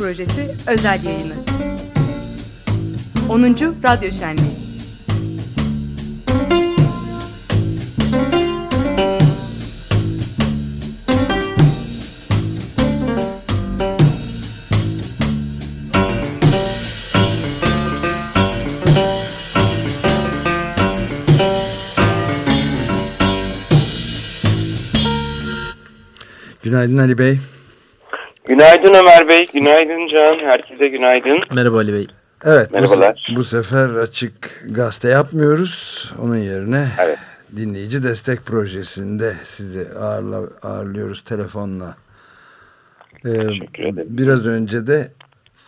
Projesi özel yayını. 10. Radyo Şenliği Günaydın Ali Bey. Günaydın Ömer Bey, günaydın Can, herkese günaydın. Merhaba Ali Bey. Evet, Merhabalar. Bu, bu sefer açık gazete yapmıyoruz. Onun yerine Evet. dinleyici destek projesinde sizi ağırla, ağırlıyoruz telefonla. Ee, Teşekkür ederim. biraz önce de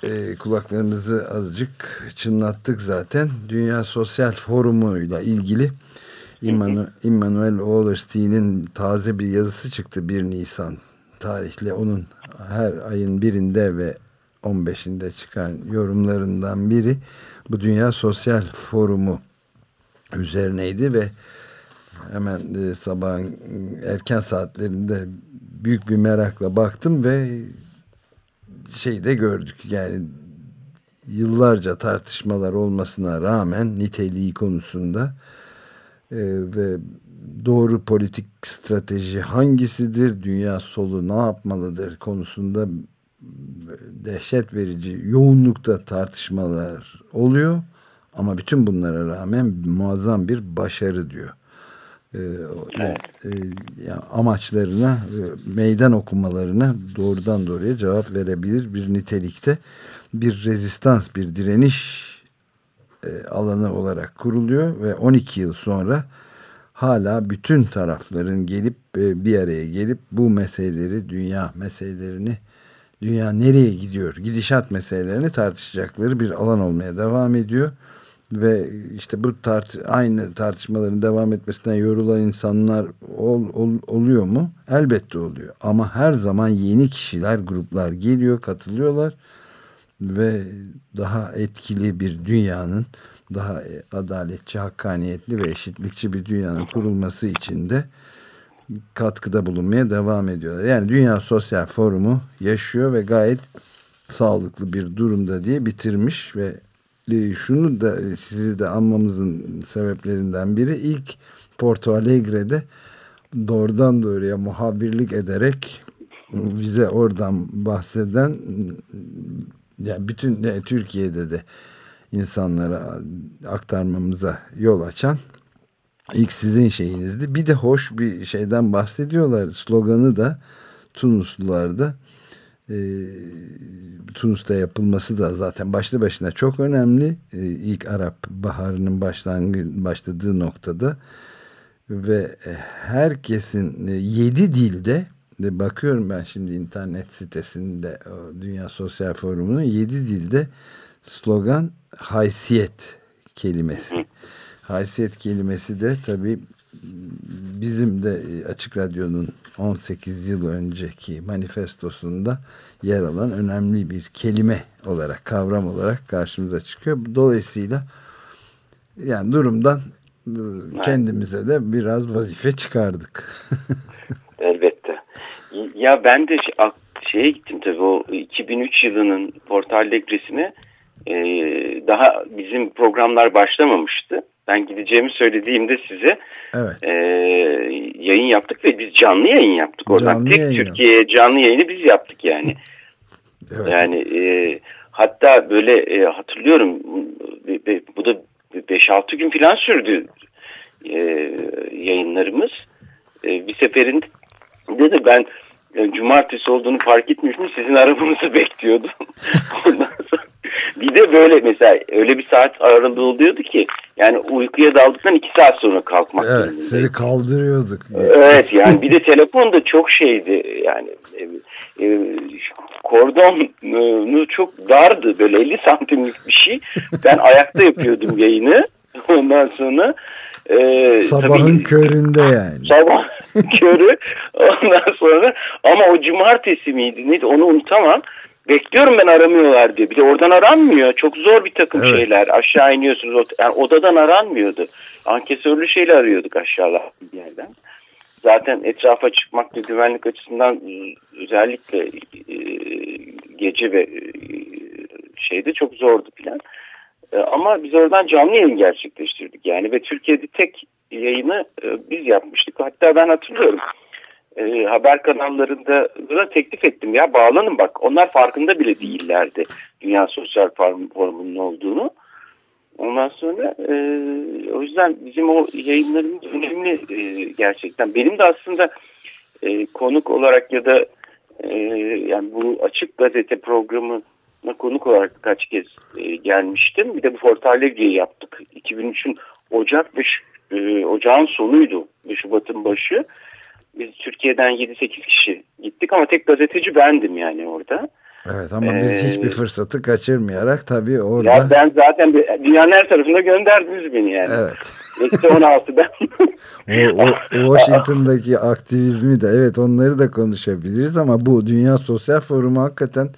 e, kulaklarımızı azıcık çınlattık zaten. Dünya Sosyal Forumu'yla ilgili İmmanu- Immanuel Wallerstein'in taze bir yazısı çıktı 1 Nisan tarihli. Onun her ayın birinde ve 15'inde çıkan yorumlarından biri bu Dünya Sosyal Forumu üzerineydi ve hemen e, sabahın erken saatlerinde büyük bir merakla baktım ve şey de gördük. Yani yıllarca tartışmalar olmasına rağmen niteliği konusunda e, ve doğru politik strateji hangisidir, dünya solu ne yapmalıdır konusunda dehşet verici yoğunlukta tartışmalar oluyor. Ama bütün bunlara rağmen muazzam bir başarı diyor. Ee, ve, e, yani amaçlarına, e, meydan okumalarına doğrudan doğruya cevap verebilir bir nitelikte bir rezistans, bir direniş e, alanı olarak kuruluyor ve 12 yıl sonra hala bütün tarafların gelip e, bir araya gelip bu meseleleri, dünya meselelerini, dünya nereye gidiyor, gidişat meselelerini tartışacakları bir alan olmaya devam ediyor. Ve işte bu tart aynı tartışmaların devam etmesinden yorulan insanlar ol, ol, oluyor mu? Elbette oluyor. Ama her zaman yeni kişiler, gruplar geliyor, katılıyorlar ve daha etkili bir dünyanın daha adaletçi, hakkaniyetli ve eşitlikçi bir dünyanın kurulması için de katkıda bulunmaya devam ediyorlar. Yani Dünya Sosyal Forumu yaşıyor ve gayet sağlıklı bir durumda diye bitirmiş ve e, şunu da sizi de anmamızın sebeplerinden biri ilk Porto Alegre'de doğrudan doğruya muhabirlik ederek bize oradan bahseden yani bütün e, Türkiye'de de insanlara aktarmamıza yol açan ilk sizin şeyinizdi. Bir de hoş bir şeyden bahsediyorlar. Sloganı da Tunuslularda e, Tunus'ta yapılması da zaten başlı başına çok önemli. E, ilk Arap Baharı'nın başladığı noktada ve herkesin e, yedi dilde de bakıyorum ben şimdi internet sitesinde o Dünya Sosyal Forumu'nun yedi dilde slogan haysiyet kelimesi. Haysiyet kelimesi de tabii bizim de Açık Radyo'nun 18 yıl önceki manifestosunda yer alan önemli bir kelime olarak, kavram olarak karşımıza çıkıyor. Dolayısıyla yani durumdan kendimize de biraz vazife çıkardık. Elbette. Ya ben de şeye gittim tabii o 2003 yılının Porto Alegre'sine e, daha bizim programlar başlamamıştı. Ben gideceğimi söylediğimde size evet. e, yayın yaptık ve biz canlı yayın yaptık. Oradan Canlı tek Türkiye'ye canlı yayını biz yaptık yani. Evet. Yani e, hatta böyle e, hatırlıyorum bu da 5-6 gün falan sürdü e, yayınlarımız. E, bir seferinde de ben e, cumartesi olduğunu fark etmiştim. Sizin arabanızı bekliyordum. Ondan sonra bir de böyle mesela öyle bir saat aralığı oluyordu ki yani uykuya daldıktan iki saat sonra kalkmak Evet, zorundaydım. sizi kaldırıyorduk. Evet yani bir de telefon da çok şeydi yani e, e, kordonu çok dardı böyle 50 santimlik bir şey. Ben ayakta yapıyordum yayını ondan sonra e, Sabahın tabii- köründe yani. Sabah körü ondan sonra ama o cumartesi miydi neydi onu unutamam. Bekliyorum ben aramıyorlar diye. Bir de oradan aranmıyor. Çok zor bir takım Evet. şeyler. Aşağı iniyorsunuz. Yani odadan aranmıyordu. Ankesörlü şeyle arıyorduk aşağıda bir yerden. zaten etrafa çıkmak ve güvenlik açısından özellikle e, gece ve e, şeyde çok zordu filan. E, ama biz oradan canlı yayın gerçekleştirdik yani ve Türkiye'de tek yayını e, biz yapmıştık. Hatta ben hatırlıyorum e, haber kanallarında da teklif ettim ya bağlanın bak onlar farkında bile değillerdi Dünya Sosyal Forumu'nun olduğunu. Ondan sonra e, o yüzden bizim o yayınlarımız önemli e, gerçekten. Benim de aslında e, konuk olarak ya da e, yani bu açık gazete programına konuk olarak kaç kez e, gelmiştim. Bir de bu Fortallegri'yi yaptık. 2003'ün Ocak ve e, Ocağın sonuydu Şubat'ın başı. Biz Türkiye'den 7-8 kişi gittik ama tek gazeteci bendim yani orada. Evet ama biz ee, hiçbir fırsatı kaçırmayarak tabii orada... Ya ben zaten dünyanın her tarafında gönderdiniz beni yani. Evet. Eksi 16'dan. o, o, Washington'daki aktivizmi de evet onları da konuşabiliriz ama bu Dünya Sosyal Forumu hakikaten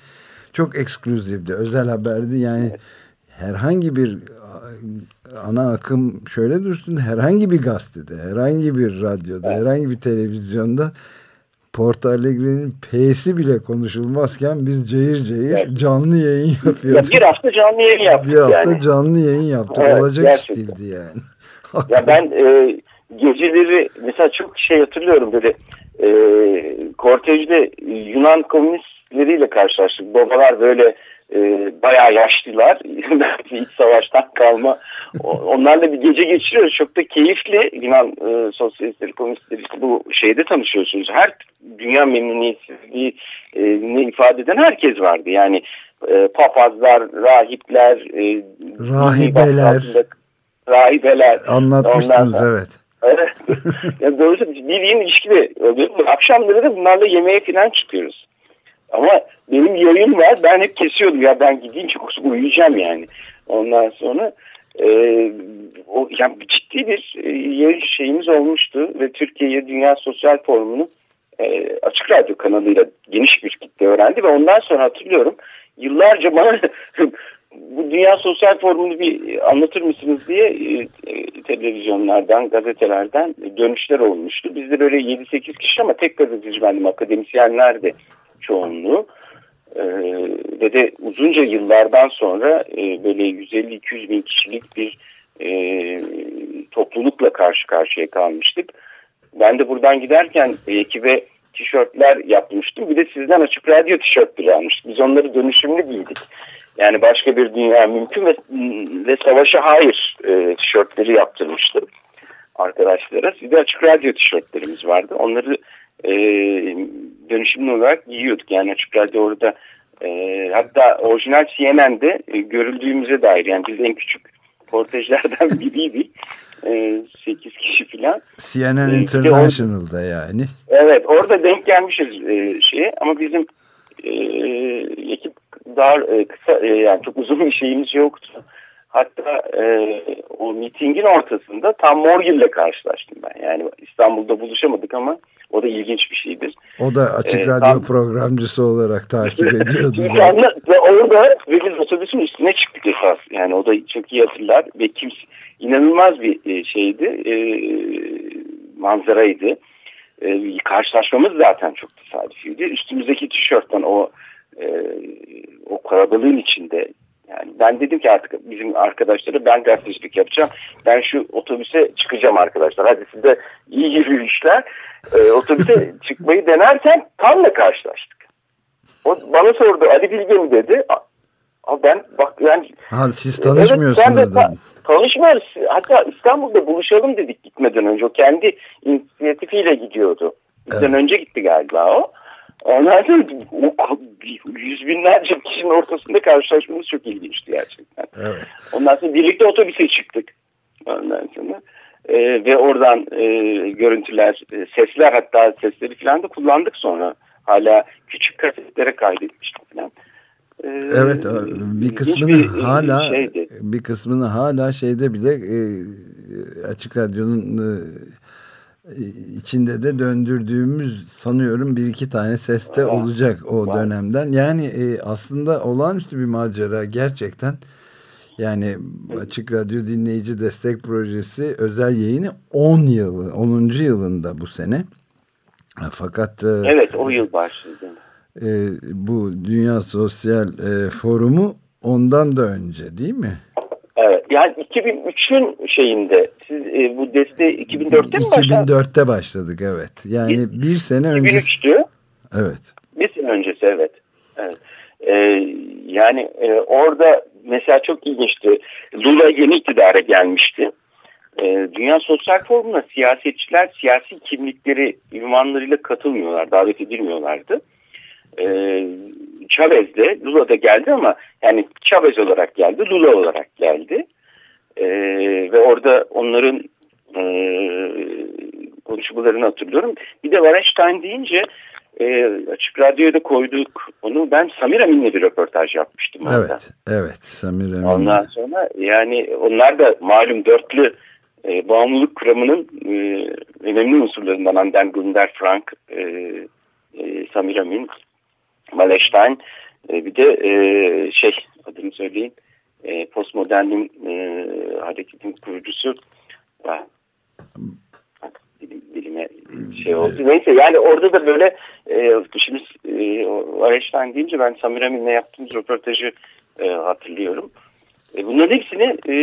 çok ekskluzivdi. Özel haberdi yani evet. herhangi bir ana akım şöyle dursun herhangi bir gazetede, herhangi bir radyoda, evet. herhangi bir televizyonda Porto Alegre'nin P'si bile konuşulmazken biz cayır cayır evet. canlı yayın yapıyorduk. Ya bir hafta canlı yayın yaptık Bir hafta yani. canlı yayın yaptık. Evet, Olacak gerçekten. iş değildi yani. ya ben e, geceleri mesela çok şey hatırlıyorum böyle e, kortejde Yunan komünistleriyle karşılaştık. Babalar böyle e, bayağı yaşlılar. iç savaştan kalma. Onlarla bir gece geçiriyoruz. Çok da keyifli. Yunan e, sosyalistleri, komünistleri bu şeyde tanışıyorsunuz. Her dünya memnuniyetsizliği ne ifade eden herkes vardı. Yani e, papazlar, rahipler, e, rahibeler, rahibeler. Anlatmıştınız evet. Evet. yani doğrusu bildiğin ilişki de oluyor. Akşamları da bunlarla yemeğe falan çıkıyoruz. Ama benim yayın var. Ben hep kesiyordum ya ben gideyim çok uyuyacağım yani. Ondan sonra e, o yani ciddi bir e, yayın şeyimiz olmuştu ve Türkiye'ye Dünya Sosyal Forumu'nu e, açık radyo kanalıyla geniş bir kitle öğrendi ve ondan sonra hatırlıyorum yıllarca bana bu Dünya Sosyal Forumu'nu bir anlatır mısınız diye e, e, televizyonlardan, gazetelerden dönüşler olmuştu. Bizde böyle 7-8 kişi ama tek gazeteci bendim, akademisyenler de çoğunluğu. Ee, ve de uzunca yıllardan sonra e, böyle 150-200 bin kişilik bir e, toplulukla karşı karşıya kalmıştık. Ben de buradan giderken e, ekibe tişörtler yapmıştım. Bir de sizden açık radyo tişörtleri almıştık. Biz onları dönüşümlü giydik. Yani başka bir dünya mümkün ve, ve savaşa hayır e, tişörtleri yaptırmıştım arkadaşlara. Sizde açık radyo tişörtlerimiz vardı. Onları e, dönüşümlü olarak giyiyorduk. Yani açık radyo orada e, hatta orijinal CNN'de e, görüldüğümüze dair yani biz en küçük portajlardan biriydik. E, 8 kişi falan. CNN e, International'da yani. Evet orada denk gelmişiz e, şeye ama bizim e, ekip dar e, kısa e, yani çok uzun bir şeyimiz yoktu. Hatta e, o mitingin ortasında tam Morgil'le karşılaştım ben. Yani İstanbul'da buluşamadık ama o da ilginç bir şeydir. O da açık ee, radyo tam... programcısı olarak takip ediyordu. ve orada ve biz otobüsün üstüne çıktık esas. Yani o da çok iyi hatırlar ve kimse inanılmaz bir e, şeydi. E, manzaraydı. E, karşılaşmamız zaten çok tesadüfiydi. Üstümüzdeki tişörtten o e, o kalabalığın içinde yani ben dedim ki artık bizim arkadaşlara ben gazetecilik yapacağım. Ben şu otobüse çıkacağım arkadaşlar. Hadi size iyi yürüyüşler. Ee, otobüse çıkmayı denerken Tan'la karşılaştık. O bana sordu Ali Bilge mi dedi. Ama ben bak yani. Ha, siz tanışmıyorsunuz evet, ben de ta tanışmıyoruz. Hatta İstanbul'da buluşalım dedik gitmeden önce. O kendi inisiyatifiyle gidiyordu. Bizden evet. önce gitti galiba o. Ondan sonra o yüz binlerce kişinin ortasında karşılaşmamız çok ilginçti gerçekten. Evet. Ondan sonra birlikte otobüse çıktık. Ondan sonra e, ve oradan e, görüntüler, e, sesler hatta sesleri falan da kullandık sonra. Hala küçük kasetlere kaydetmiştik falan. E, evet bir kısmını bir, e, hala şeydi. bir kısmını hala şeyde bile e, açık radyonun e, içinde de döndürdüğümüz sanıyorum bir iki tane seste olacak o dönemden. Yani e, aslında olağanüstü bir macera gerçekten. Yani Açık Radyo Dinleyici Destek Projesi özel yayını 10 yılı, 10. yılında bu sene. Fakat e, Evet o yıl başladı. e, bu Dünya Sosyal e, Forumu ondan da önce değil mi? Yani 2003'ün şeyinde siz e, bu desteği 2004'te mi başladınız? 2004'te başladık evet. Yani bir sene önce. 2003'tü. Evet. Bir sene öncesi evet. evet. Ee, yani e, orada mesela çok ilginçti. Lula yeni iktidara gelmişti. Ee, Dünya Sosyal Forumu'na siyasetçiler siyasi kimlikleri ünvanlarıyla katılmıyorlar, davet edilmiyorlardı. Ee, Chavez de Lula da geldi ama yani Chavez olarak geldi, Lula olarak geldi. Ee, ve orada onların e, konuşmalarını hatırlıyorum. Bir de Wallenstein deyince e, Açık Radyo'da koyduk onu. Ben Samir Amin'le bir röportaj yapmıştım. Orada. Evet, evet Samir Emin. Ondan sonra yani onlar da malum dörtlü e, bağımlılık kuramının e, önemli unsurlarından Anden Gunder Frank, e, e, Samir Amin, Wallenstein e, bir de e, şey adını söyleyin e, postmodernin e, hareketin kurucusu ah, dilime şey oldu. Neyse yani orada da böyle e, şimdi e, Wallenstein deyince ben Samir Amin'le yaptığımız röportajı e, hatırlıyorum. E, bunların hepsini e,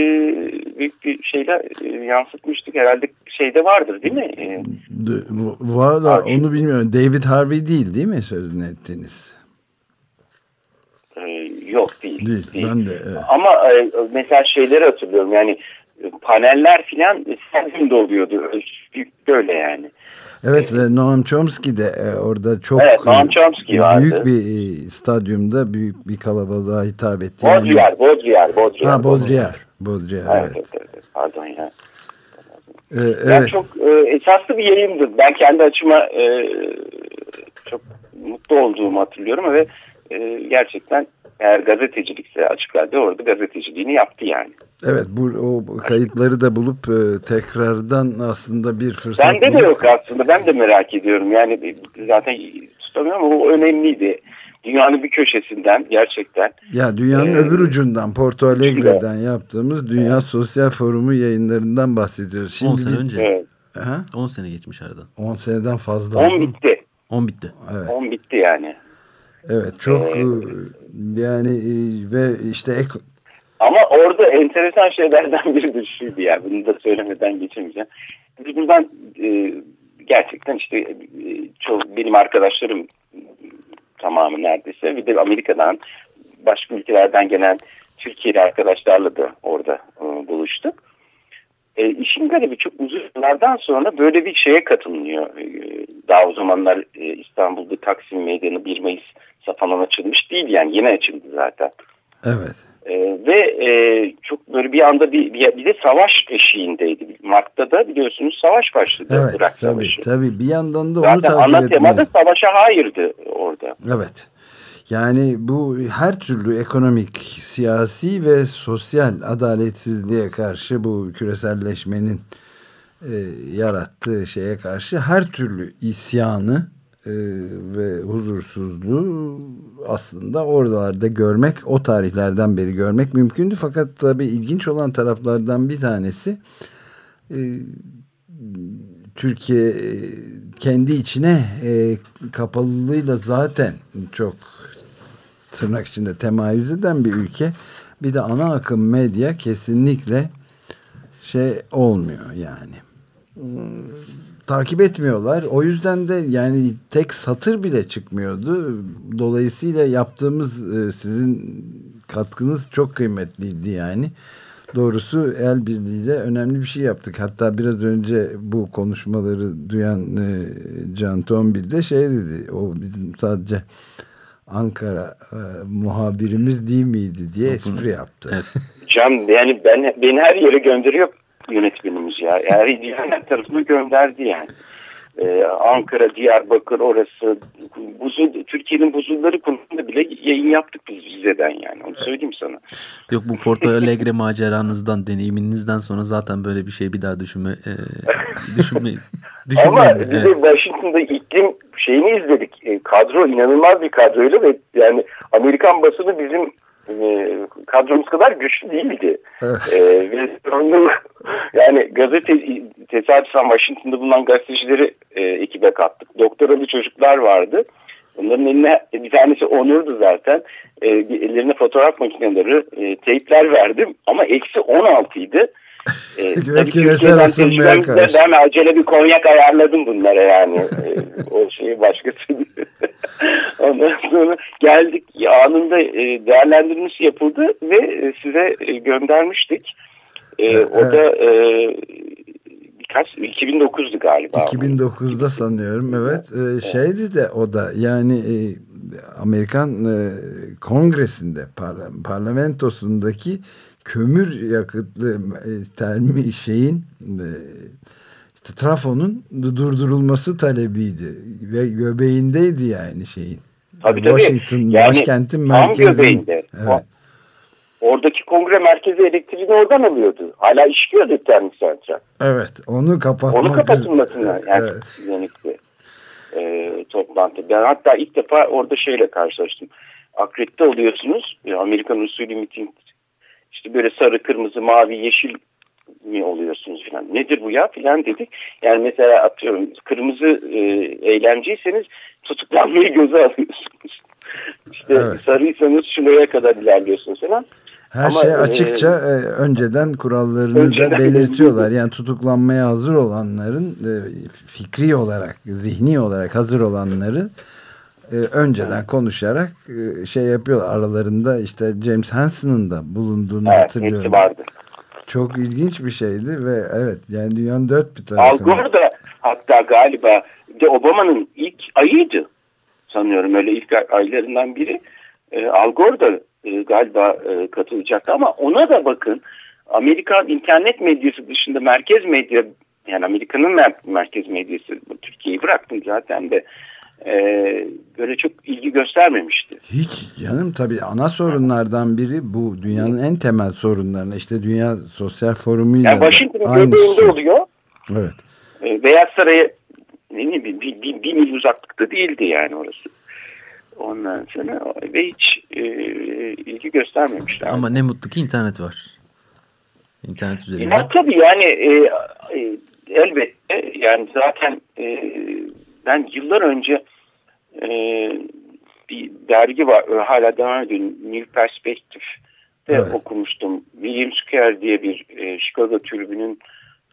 büyük bir şeyle e, yansıtmıştık. Herhalde şeyde vardır değil mi? E, Var da onu bilmiyorum. David Harvey değil değil mi sözünü ettiğiniz? e, yok değil. Değil, ben de, evet. Ama e, mesela şeyleri hatırlıyorum yani e, paneller filan Stadyum'da oluyordu. Böyle yani. Evet ve Noam Chomsky de e, orada çok Evet, Noam Chomsky e, vardı. büyük bir e, stadyumda büyük bir kalabalığa hitap etti. Baudrillard, Baudrillard, Baudrillard. Ha Baudrillard. Baudrillard Evet, evet. evet, evet, pardon ya. E, Yani evet. çok e, esaslı bir yayındı. Ben kendi açıma e, çok mutlu olduğumu hatırlıyorum ve e, gerçekten eğer gazetecilikse açıkladı orada gazeteciliğini yaptı yani. Evet bu o kayıtları da bulup e, tekrardan aslında bir fırsat Bende de bulup- yok aslında. Ben de merak ediyorum. Yani zaten tutamıyorum ama o önemliydi. Dünyanın bir köşesinden gerçekten. Ya dünyanın Ee, öbür ucundan Porto Alegre'den yaptığımız Dünya Sosyal Forumu yayınlarından bahsediyoruz. Şimdi 10 sene önce. Evet. Aha, 10 sene geçmiş aradan. 10 seneden fazla. 10 bitti. 10 bitti. Evet. 10 bitti yani. Evet çok Ee, e, yani e, ve işte ek, Ama orada enteresan şeylerden biri de şuydu ya. Bunu da söylemeden geçemeyeceğim. Biz buradan e, gerçekten işte e, çok benim arkadaşlarım tamamı neredeyse bir de Amerika'dan başka ülkelerden gelen Türkiye'li arkadaşlarla da orada e, buluştuk. E, işin garibi çok uzun yıllardan sonra böyle bir şeye katılınıyor. E, daha o zamanlar e, İstanbul'da Taksim Meydanı 1 Mayıs falan açılmış değil yani yeni açıldı zaten. evet. Ee, ve e, çok böyle bir anda bir, bir, bir de savaş eşiğindeydi. Mart'ta da biliyorsunuz savaş başladı. Evet Irak tabii Savaşı. tabii bir yandan da onu Zaten takip ana tema da savaşa hayırdı orada. Evet. Yani bu her türlü ekonomik, siyasi ve sosyal adaletsizliğe karşı bu küreselleşmenin e, yarattığı şeye karşı her türlü isyanı e, ve huzursuzluğu aslında oralarda görmek, o tarihlerden beri görmek mümkündü. Fakat tabii ilginç olan taraflardan bir tanesi e, Türkiye e, kendi içine e, kapalılığıyla zaten çok tırnak içinde temayüz eden bir ülke. Bir de ana akım medya kesinlikle şey olmuyor yani. Takip etmiyorlar. O yüzden de yani tek satır bile çıkmıyordu. Dolayısıyla yaptığımız e, sizin katkınız çok kıymetliydi yani. Doğrusu el birliğiyle önemli bir şey yaptık. Hatta biraz önce bu konuşmaları duyan e, Can Tombil de şey dedi. O bizim sadece Ankara e, muhabirimiz değil miydi diye espri yaptı. Evet. Can yani ben beni her yere gönderiyor yönetmenimiz ya. Yani her tarafını gönderdi yani. Ee, Ankara, Diyarbakır orası buzul, Türkiye'nin buzulları konusunda bile yayın yaptık biz Rize'den yani onu söyleyeyim sana. Yok bu Porto Alegre maceranızdan, deneyiminizden sonra zaten böyle bir şey bir daha düşünme e, düşünmeyin. Ama biz de Washington'da iklim şeyini izledik. E, kadro inanılmaz bir kadroyla ve yani Amerikan basını bizim e, kadromuz kadar güçlü değildi. Evet. E, ve yani gazete tesadüfen Washington'da bulunan gazetecileri e, ekibe kattık. Doktoralı çocuklar vardı. Onların eline bir tanesi Onur'du zaten. E, ellerine fotoğraf makineleri, e, teypler verdim ama eksi 16 idi. E, tabii ısınmaya karşı. Ben acele bir konyak ayarladım bunlara yani. e, o şeyi başkası Ondan sonra geldik anında e, değerlendirmesi yapıldı ve e, size e, göndermiştik. Evet. O da kaç 2009'du galiba. 2009'da sanıyorum evet. Şeydi de o da yani Amerikan Kongresinde par parlamentosundaki kömür yakıtlı termi şeyin işte trafonun durdurulması talebiydi ve göbeğindeydi yani şeyin. Tabii tabii. Washington yani, başkentin merkezi. göbeğinde. Evet. Oradaki kongre merkezi elektriğini oradan alıyordu. Hala işliyordu termik santral. Evet onu kapatmak. Onu kapatılmasına yani evet. yönelikli e, toplantı. Ben hatta ilk defa orada şeyle karşılaştım. Akredite oluyorsunuz. Amerikan usulü miting işte böyle sarı, kırmızı, mavi, yeşil mi oluyorsunuz falan. Nedir bu ya falan dedik. Yani mesela atıyorum kırmızı e, eylemciyseniz tutuklanmayı göze alıyorsunuz. İşte evet. sarıysanız şuraya kadar ilerliyorsunuz falan. Her Ama, şey açıkça e, e, önceden kurallarını önceden da belirtiyorlar. Yani tutuklanmaya hazır olanların e, fikri olarak, zihni olarak hazır olanları e, önceden konuşarak e, şey yapıyor aralarında işte James Hansen'ın da bulunduğunu evet, hatırlıyorum. vardı. Çok ilginç bir şeydi ve evet yani dünyanın dört bir tarafında. Al Gore da hatta galiba de Obama'nın ilk ayıydı sanıyorum öyle ilk aylarından biri. E, Al Gore da e, galiba e, katılacaktı ama ona da bakın Amerikan internet medyası dışında merkez medya yani Amerika'nın mer merkez medyası Türkiye'yi bıraktım zaten de e, böyle çok ilgi göstermemişti. Hiç canım tabii ana sorunlardan biri bu dünyanın en temel sorunlarına işte Dünya Sosyal Forumu'yla yani Washington'ın göbeğinde şey. oluyor. Evet. E, Beyaz Saray'a ne bileyim bir, bir, bir mil uzaklıkta değildi yani orası. Ondan sonra ve hiç e, ilgi göstermemişler. Ama ne mutlu ki internet var. İnternet üzerinden. Ya, tabii yani e, e, elbette yani zaten e, ben yıllar önce e, bir dergi var hala devam ediyor New Perspective evet. okumuştum. William Square diye bir e, Chicago Tribüne'ün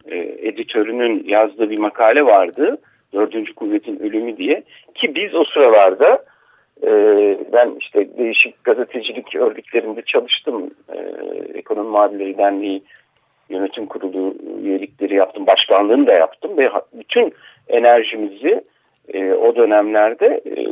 e, editörünün yazdığı bir makale vardı. Dördüncü Kuvvet'in Ölümü diye. Ki biz o sıralarda e, ben işte değişik gazetecilik örgütlerinde çalıştım. E, Ekonomi Muhabirleri Derneği yönetim kurulu üyelikleri yaptım. Başkanlığını da yaptım ve bütün enerjimizi e, o dönemlerde e,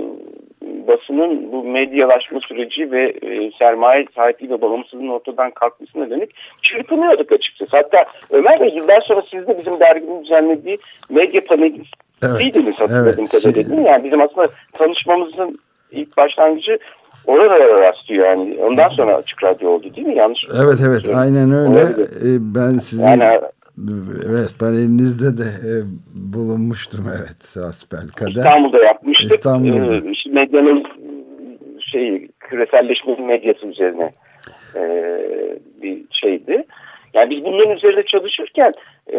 basının bu medyalaşma süreci ve e, sermaye sahipliği ve bağımsızlığın ortadan kalkmasına dönük çırpınıyorduk açıkçası. Hatta Ömer Bey yıllar sonra siz de bizim derginin düzenlediği medya panelistiydiniz evet, hatırladığım evet, kadarıyla değil mi? Yani bizim aslında tanışmamızın ilk başlangıcı oralara rastlıyor yani. Ondan sonra açık radyo oldu değil mi? Yanlış Evet evet söyleyeyim. aynen öyle. Ee, ben sizin yani, Evet ben elinizde de e, bulunmuştum evet Asbelka'da. İstanbul'da yapmıştık. İstanbul'da. Ee, medyanın şey küreselleşmenin medyası üzerine e, bir şeydi. Yani biz bunların üzerinde çalışırken e,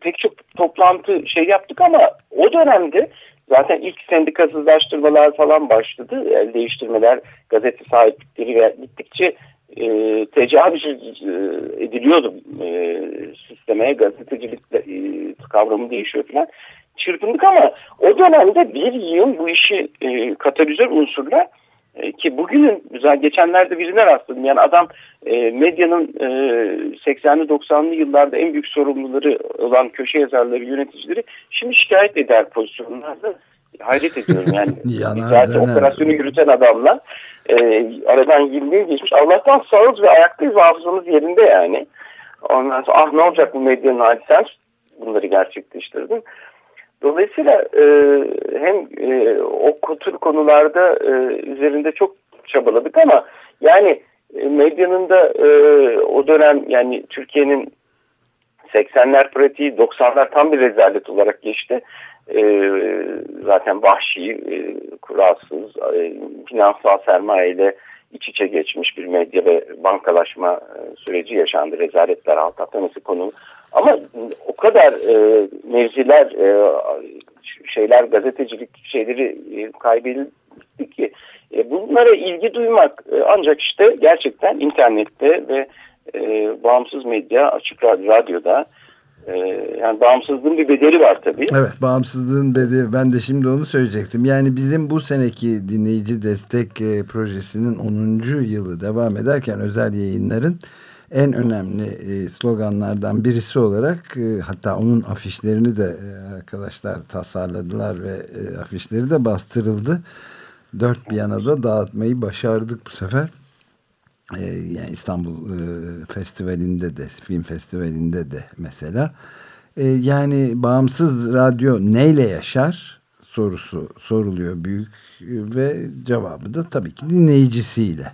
pek çok toplantı şey yaptık ama o dönemde zaten ilk sendikasızlaştırmalar falan başladı. El değiştirmeler, gazete sahiplikleri gittikçe e, tecavüz e, ediliyordu e, sisteme, gazetecilik e, kavramı değişiyor falan. Çırpındık ama o dönemde bir yıl bu işi e, katalizör unsurlar e, ki bugünün güzel geçenlerde birine rastladım. Yani adam e, medyanın e, 80'li 90'lı yıllarda en büyük sorumluları olan köşe yazarları, yöneticileri şimdi şikayet eder pozisyonlarda. Hayret ediyorum yani. zaten operasyonu yürüten adamla e, aradan 20 yıl geçmiş. Allah'tan sağız ve ayaktayız hafızamız yerinde yani. Ondan sonra ah ne olacak bu medyanın hali sen bunları gerçekleştirdin. Dolayısıyla e, hem e, o tür konularda e, üzerinde çok çabaladık ama yani e, medyanın da e, o dönem yani Türkiye'nin 80'ler pratiği 90'lar tam bir rezalet olarak geçti. E, zaten vahşi, e, kuralsız, e, finansal sermayeyle iç içe geçmiş bir medya ve bankalaşma e, süreci yaşandı. Rezaletler alt atlaması konu. Ama o kadar e, mevziler, e, şeyler, gazetecilik şeyleri e, kaybedildi ki e, bunlara ilgi duymak e, ancak işte gerçekten internette ve e, bağımsız medya, açık radyoda e, yani bağımsızlığın bir bedeli var tabii. Evet bağımsızlığın bedeli ben de şimdi onu söyleyecektim. Yani bizim bu seneki dinleyici destek e, projesinin 10. yılı devam ederken özel yayınların en önemli e, sloganlardan birisi olarak e, hatta onun afişlerini de e, arkadaşlar tasarladılar ve afişleri de bastırıldı. Dört bir yana da dağıtmayı başardık bu sefer. Yani İstanbul Festivali'nde de film festivalinde de mesela. Yani bağımsız radyo neyle yaşar sorusu soruluyor büyük ve cevabı da tabii ki dinleyicisiyle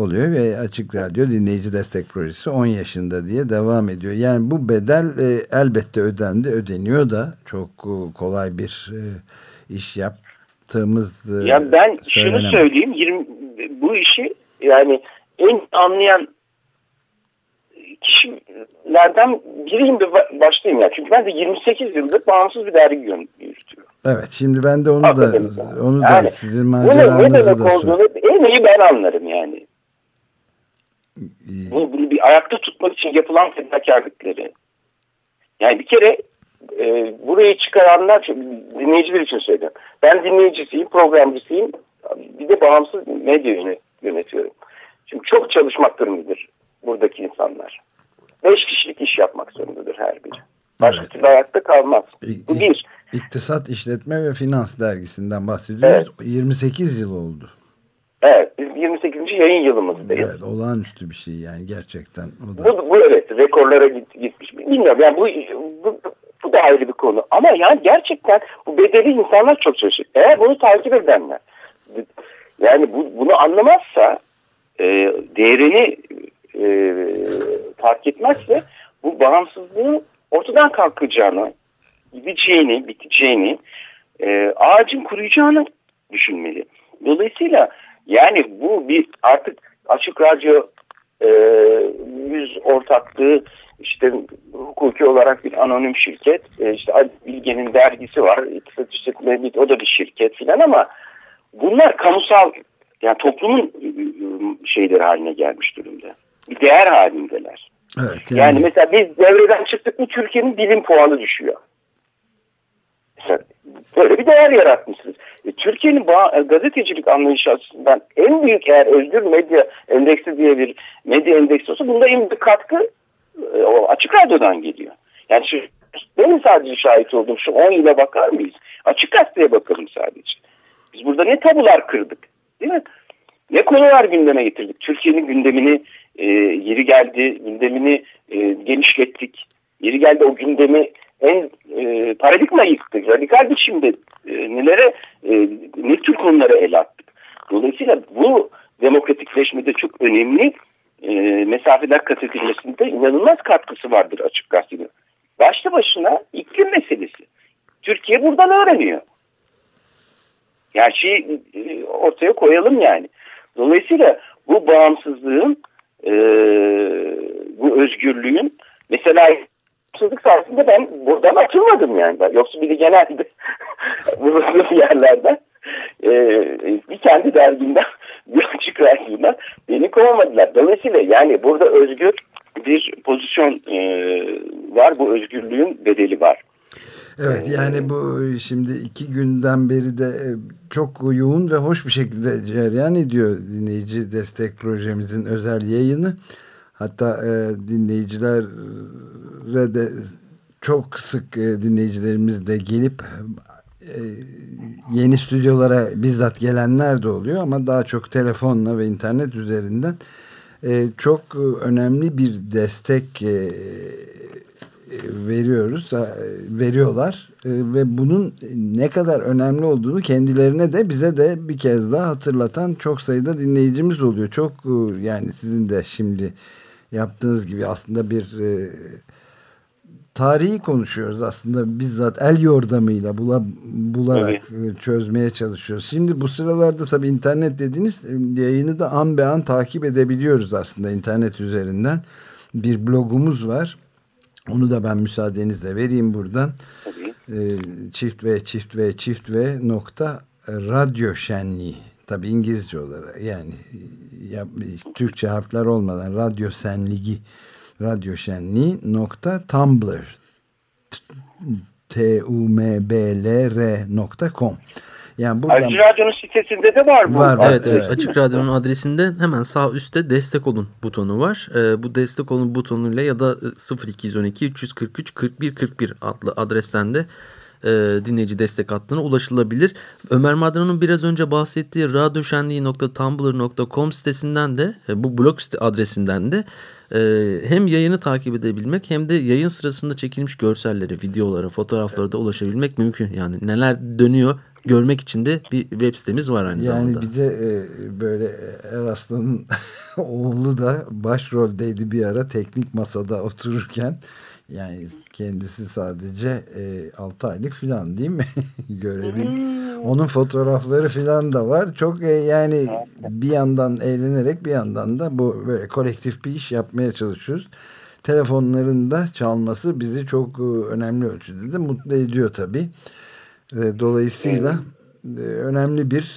oluyor ve Açık Radyo Dinleyici Destek Projesi 10 yaşında diye devam ediyor. Yani bu bedel e, elbette ödendi, ödeniyor da çok e, kolay bir e, iş yaptığımız e, Ya ben şunu söyleyeyim, 20, bu işi yani en anlayan kişilerden biriyim de başlayayım ya. Çünkü ben de 28 yıldır bağımsız bir dergi yürütüyorum. Evet şimdi ben de onu da onu da yani, sizin maceranızı ne demek da olduğunu en iyi ben anlarım yani. Bunu, bunu bir ayakta tutmak için yapılan fedakarlıkları. Yani bir kere e, burayı çıkaranlar dinleyiciler için söylüyorum. Ben dinleyicisiyim, programcısıyım. Bir de bağımsız medya yönetiyorum. Şimdi çok çalışmak durumundadır buradaki insanlar. Beş kişilik iş yapmak zorundadır her biri. Başka evet. türlü ayakta kalmaz. Bu bir. İktisat, İşletme ve Finans dergisinden bahsediyoruz. Evet. 28 yıl oldu. Evet, biz 28. yayın yılımızdayız. Evet, olağanüstü bir şey yani gerçekten. O da... bu, bu evet, rekorlara git, gitmiş. Bilmiyorum yani bu, bu, bu da ayrı bir konu. Ama yani gerçekten bu bedeli insanlar çok çalışıyor. Eğer bunu takip edenler, yani bu, bunu anlamazsa, e, değerini e, fark etmezse bu bağımsızlığın ortadan kalkacağını, gideceğini, biteceğini, e, ağacın kuruyacağını düşünmeli. Dolayısıyla yani bu bir artık açık radyo e, yüz ortaklığı işte hukuki olarak bir anonim şirket. E, işte Ali Bilge'nin dergisi var. İktisat işletme o da bir şirket filan ama bunlar kamusal yani toplumun e, şeyleri haline gelmiş durumda. Bir değer halindeler. Evet, yani. yani mesela biz devreden çıktık mı Türkiye'nin bilim puanı düşüyor. Mesela böyle bir değer yaratmışsınız. Türkiye'nin e, gazetecilik anlayışı açısından en büyük eğer özgür medya endeksi diye bir medya endeksi olsa bunda en büyük katkı e, açık radyodan geliyor. Yani şu, benim sadece şahit olduğum şu 10 yıla bakar mıyız? Açık gazeteye bakalım sadece. Biz burada ne tabular kırdık değil mi? Ne konular gündeme getirdik? Türkiye'nin gündemini e, yeri geldi, gündemini e, genişlettik. Yeri geldi o gündemi en e, paradigma yıktık. Radikal biçimde e, nelere, e, ne tür konulara el attık. Dolayısıyla bu demokratikleşmede çok önemli e, mesafeler kat edilmesinde inanılmaz katkısı vardır açık gazetenin. Başta başına iklim meselesi. Türkiye buradan öğreniyor. Şeyi e, ortaya koyalım yani. Dolayısıyla bu bağımsızlığın, e, bu özgürlüğün mesela bağımsızlık sayesinde ben buradan atılmadım yani. Yoksa biri genelde bulunduğum yerlerden e, bir kendi dergimden bir açık radyodan beni kovamadılar. Dolayısıyla yani burada özgür bir pozisyon e, var. Bu özgürlüğün bedeli var. Evet yani bu şimdi iki günden beri de e, çok yoğun ve hoş bir şekilde cereyan ediyor dinleyici destek projemizin özel yayını. Hatta e, dinleyicilere de çok sık e, dinleyicilerimiz de gelip e, yeni stüdyolara bizzat gelenler de oluyor ama daha çok telefonla ve internet üzerinden e, çok önemli bir destek e, veriyoruz, e, veriyorlar e, ve bunun ne kadar önemli olduğunu kendilerine de bize de bir kez daha hatırlatan çok sayıda dinleyicimiz oluyor. Çok e, yani sizin de şimdi yaptığınız gibi aslında bir tarihi konuşuyoruz aslında bizzat el yordamıyla bula, bularak evet. çözmeye çalışıyoruz. Şimdi bu sıralarda tabii internet dediğiniz yayını da an be an takip edebiliyoruz aslında internet üzerinden. Bir blogumuz var. Onu da ben müsaadenizle vereyim buradan. Tabii. Ee, çift ve çift ve çift ve nokta radyo şenliği. Tabi İngilizce olarak yani ya, Türkçe harfler olmadan radyo senligi radyo şenliği nokta tumblr t u m b l r nokta com yani buradan... Açık Radyo'nun sitesinde de var bu. Var, var evet, evet. Açık Radyo'nun adresinde hemen sağ üstte destek olun butonu var. Ee, bu destek olun butonuyla ya da 0212 343 41 41 adlı adresten de e, dinleyici destek hattına ulaşılabilir. Ömer Madra'nın biraz önce bahsettiği radyoşenliği.tumblr.com sitesinden de e, bu blog adresinden de e, hem yayını takip edebilmek hem de yayın sırasında çekilmiş görselleri, videoları, fotoğrafları da ulaşabilmek mümkün. Yani neler dönüyor görmek için de bir web sitemiz var aynı yani zamanda. Yani bir de e, böyle Eraslan'ın oğlu da başroldeydi bir ara teknik masada otururken yani kendisi sadece e, 6 aylık falan değil mi? Görevin. Hmm. Onun fotoğrafları falan da var. Çok e, yani bir yandan eğlenerek bir yandan da bu böyle kolektif bir iş yapmaya çalışıyoruz. Telefonların da çalması bizi çok e, önemli ölçüde de mutlu ediyor tabii. E, dolayısıyla e, önemli bir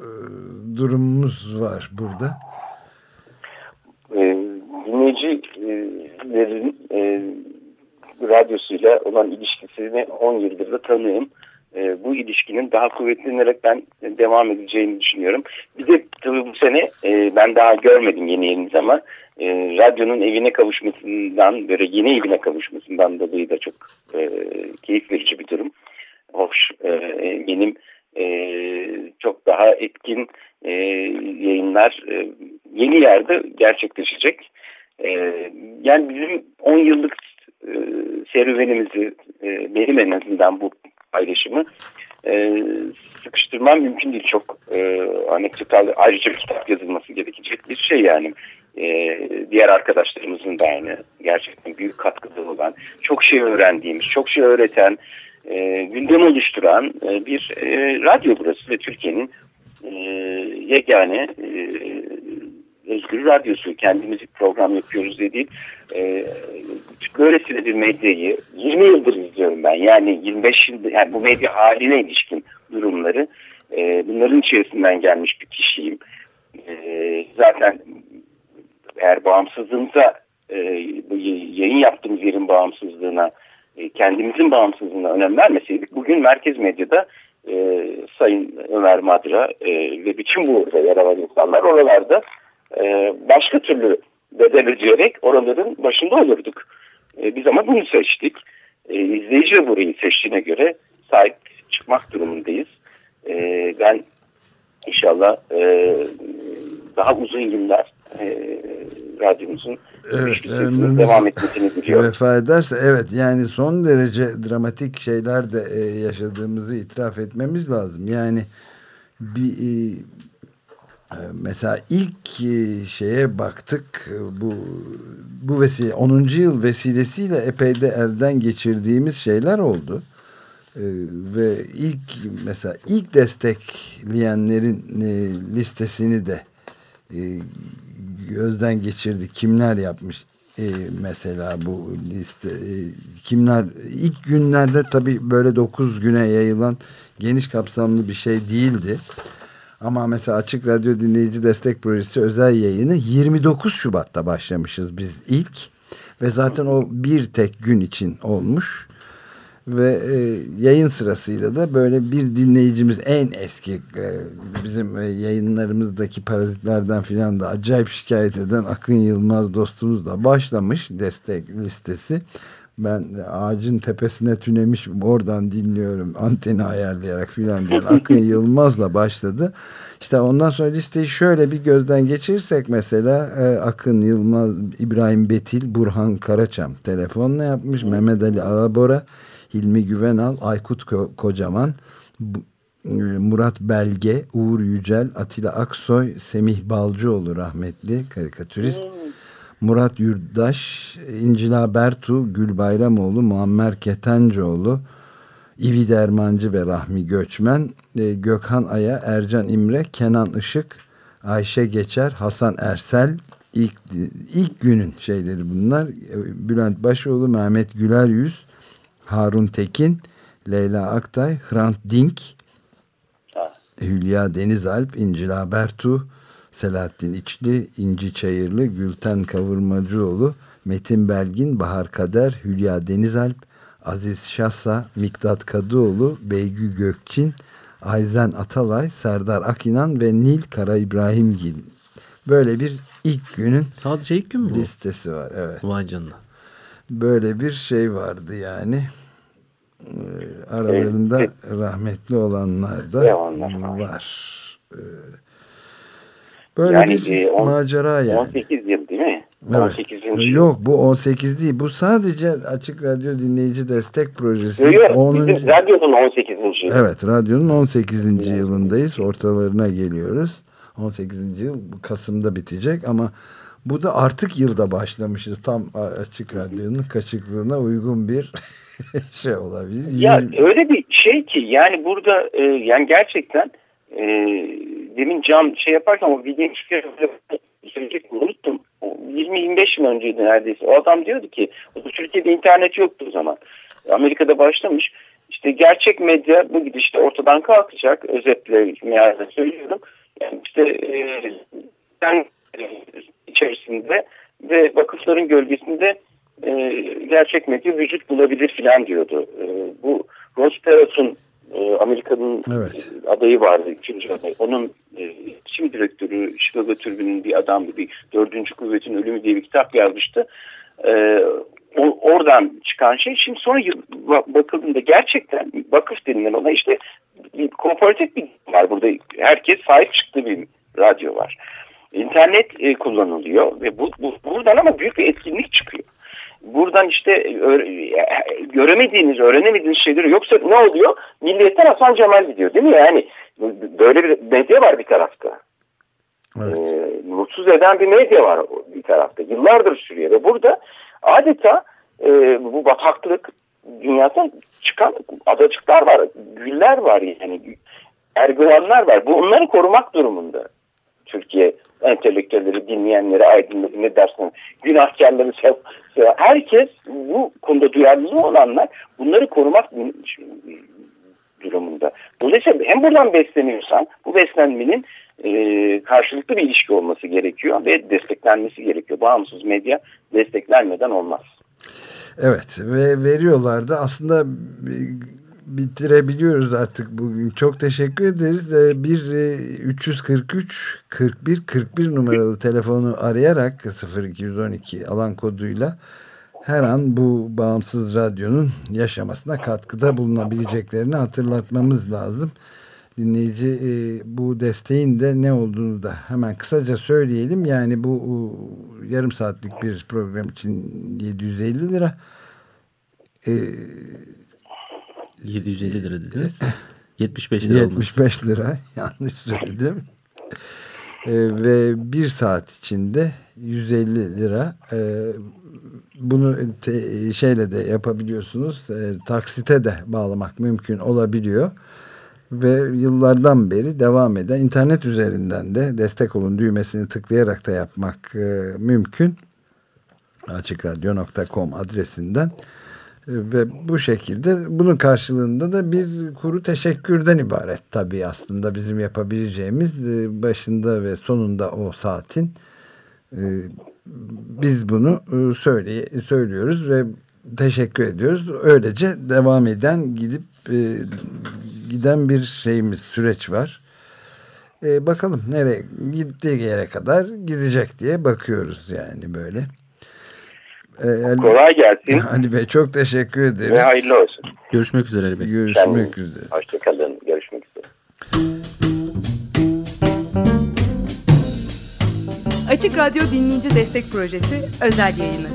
e, durumumuz var burada. E, dinleyicilerin e, radyosuyla olan ilişkisini 10 yıldır da tanıyorum. E, bu ilişkinin daha kuvvetlenerek ben devam edeceğini düşünüyorum. Bir de tabii bu sene e, ben daha görmedim yeni yeriniz ama e, radyonun evine kavuşmasından böyle yeni evine kavuşmasından dolayı da çok e, keyif verici bir durum. Hoş e, benim e, çok daha etkin e, yayınlar e, yeni yerde gerçekleşecek. E, yani bizim 10 yıllık e, serüvenimizi e, benim en azından bu paylaşımı e, sıkıştırmam mümkün değil. Çok e, anekdotal ayrıca kitap yazılması gerekecek bir şey yani. Diğer arkadaşlarımızın da aynı gerçekten büyük katkıda olan, çok şey öğrendiğimiz, çok şey öğreten, gündem oluşturan bir radyo burası ve Türkiye'nin e, yegane Özgür Radyosu kendimiz bir program yapıyoruz dediğim e, böylesine bir medyayı 20 yıldır izliyorum ben. Yani 25 yıldır yani bu medya haline ilişkin durumları e, bunların içerisinden gelmiş bir kişiyim. E, zaten eğer bağımsızlığımıza e, yayın yaptığımız yerin bağımsızlığına e, kendimizin bağımsızlığına önem vermeseydik bugün merkez medyada e, Sayın Ömer Madra e, ve bütün bu yer alan insanlar oralarda e, başka türlü bedel ödeyerek oraların başında olurduk. E, biz ama bunu seçtik. E, izleyici de burayı seçtiğine göre sahip çıkmak durumundayız. E, ben inşallah e, daha uzun yıllar e, radyomuzun evet, devam etmesini diliyorum. Vefa ederse evet yani son derece dramatik şeyler de e, yaşadığımızı itiraf etmemiz lazım. Yani bir e, ee, mesela ilk e, şeye baktık bu bu vesile 10. yıl vesilesiyle epey de elden geçirdiğimiz şeyler oldu. Ee, ve ilk mesela ilk destekleyenlerin e, listesini de e, gözden geçirdik. Kimler yapmış mesela bu liste kimler ilk günlerde tabii böyle 9 güne yayılan geniş kapsamlı bir şey değildi. Ama mesela Açık Radyo Dinleyici Destek Projesi özel yayını 29 Şubat'ta başlamışız biz ilk. Ve zaten o bir tek gün için olmuş. Ve e, yayın sırasıyla da böyle bir dinleyicimiz en eski e, bizim e, yayınlarımızdaki parazitlerden filan da acayip şikayet eden Akın Yılmaz dostumuz da başlamış destek listesi. Ben ağacın tepesine tünemiş oradan dinliyorum anteni ayarlayarak filan diyen Akın Yılmaz'la başladı. İşte ondan sonra listeyi şöyle bir gözden geçirirsek mesela e, Akın Yılmaz, İbrahim Betil, Burhan Karaçam telefonla yapmış. Mehmet Ali Alabora, Hilmi Güvenal, Aykut Ko Kocaman, e, Murat Belge, Uğur Yücel, Atilla Aksoy, Semih Balcıoğlu rahmetli karikatürist. Murat Yurdaş, İncila Bertu, Gül Bayramoğlu, Muammer Ketencoğlu, İvi Dermancı ve Rahmi Göçmen, e, Gökhan Aya, Ercan İmre, Kenan Işık, Ayşe Geçer, Hasan Ersel, ilk, ilk günün şeyleri bunlar. E, Bülent Başoğlu, Mehmet Güler Yüz, Harun Tekin, Leyla Aktay, Hrant Dink, Hülya Denizalp, İncila Bertu, Selahattin İçli, İnci Çayırlı, Gülten Kavurmacıoğlu, Metin Belgin, Bahar Kader, Hülya Denizalp, Aziz Şassa, Miktat Kadıoğlu, Beygü Gökçin, Ayzen Atalay, Serdar Akinan ve Nil Kara İbrahimgil. Böyle bir ilk günün Sadece ilk gün mü bu? listesi var. Evet. Vay canına. Böyle bir şey vardı yani. Ee, aralarında rahmetli olanlar da var. var. Böyle Yani, bir e, on- macera yani. 18 yıl değil mi? Evet. 18. yıl. Yok bu 18 değil. Bu sadece Açık Radyo Dinleyici Destek Projesi. Yok, yok, 10. bizim radyonun 18. yılı. Evet radyonun 18. yılındayız. Ortalarına geliyoruz. 18. yıl Kasım'da bitecek ama bu da artık yılda başlamışız. Tam Açık Radyo'nun kaçıklığına uygun bir şey olabilir. Ya öyle bir şey ki yani burada e, yani gerçekten e, demin cam şey yaparken o video söyleyecektim unuttum. O 20-25 yıl önceydi neredeyse. O adam diyordu ki Türkiye'de internet yoktu o zaman. Amerika'da başlamış. İşte gerçek medya bu gidişte ortadan kalkacak. Özetle mealde söylüyorum. Yani işte e, içerisinde ve vakıfların gölgesinde e, gerçek medya vücut bulabilir filan diyordu. E, bu Ross Perot'un e, Amerika'nın Evet. e, adayı vardı, ikinci aday. Onun e, direktörü, Chicago Tribüne'ün bir adamdı. Bir dördüncü kuvvetin ölümü diye bir kitap yazmıştı. E, o- oradan çıkan şey. Şimdi sonra yıl- bakıldığında gerçekten vakıf denilen ona işte bir kooperatif bir var burada. Herkes sahip çıktığı bir radyo var. İnternet e, kullanılıyor ve bu, bu buradan ama büyük bir etkinlik çıkıyor. Buradan işte ö- e, göremediğiniz, öğrenemediğiniz şeyleri yoksa ne oluyor? Milliyetten Hasan Cemal gidiyor değil mi? Yani böyle bir medya var bir tarafta. Evet. Ee, mutsuz eden bir medya var bir tarafta. Yıllardır sürüyor ve burada adeta e, bu bataklık dünyada çıkan adacıklar var, güller var yani erguvanlar var. Bu onları korumak durumunda. Türkiye entelektüelleri, dinleyenleri, aydınları ne dersin, günahkarları, herkes bu konuda duyarlılığı olanlar bunları korumak durumunda. Dolayısıyla hem buradan besleniyorsan bu beslenmenin e, karşılıklı bir ilişki olması gerekiyor ve desteklenmesi gerekiyor. Bağımsız medya desteklenmeden olmaz. Evet ve veriyorlar da aslında e, bitirebiliyoruz artık bugün. Çok teşekkür ederiz. E, Bir e, 343 41 41 numaralı telefonu arayarak 0212 alan koduyla her an bu bağımsız radyonun yaşamasına katkıda bulunabileceklerini hatırlatmamız lazım. Dinleyici e, bu desteğin de ne olduğunu da hemen kısaca söyleyelim. Yani bu yarım saatlik bir program için 750 lira. E, 750 lira dediniz. 75 lira olması. 75 lira yanlış söyledim. E, ve bir saat içinde 150 lira e, bunu te- şeyle de yapabiliyorsunuz e, taksite de bağlamak mümkün olabiliyor ve yıllardan beri devam eden internet üzerinden de destek olun düğmesini tıklayarak da yapmak e, mümkün açıkradyo.com adresinden ve bu şekilde bunun karşılığında da bir kuru teşekkürden ibaret tabii aslında bizim yapabileceğimiz e, başında ve sonunda o saatin e, biz bunu e, söyle, söylüyoruz ve teşekkür ediyoruz. Öylece devam eden gidip e, giden bir şeyimiz süreç var. E, bakalım nereye gittiği yere kadar gidecek diye bakıyoruz yani böyle. E, Ali, Kolay gelsin Ali Bey çok teşekkür ederiz. ve hayırlı olsun. Görüşmek üzere Ali Bey. Görüşmek üzere. Hoşçakalın. Görüşmek üzere. Açık Radyo Dinleyici Destek Projesi özel yayını.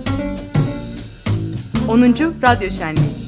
10. Radyo Şenliği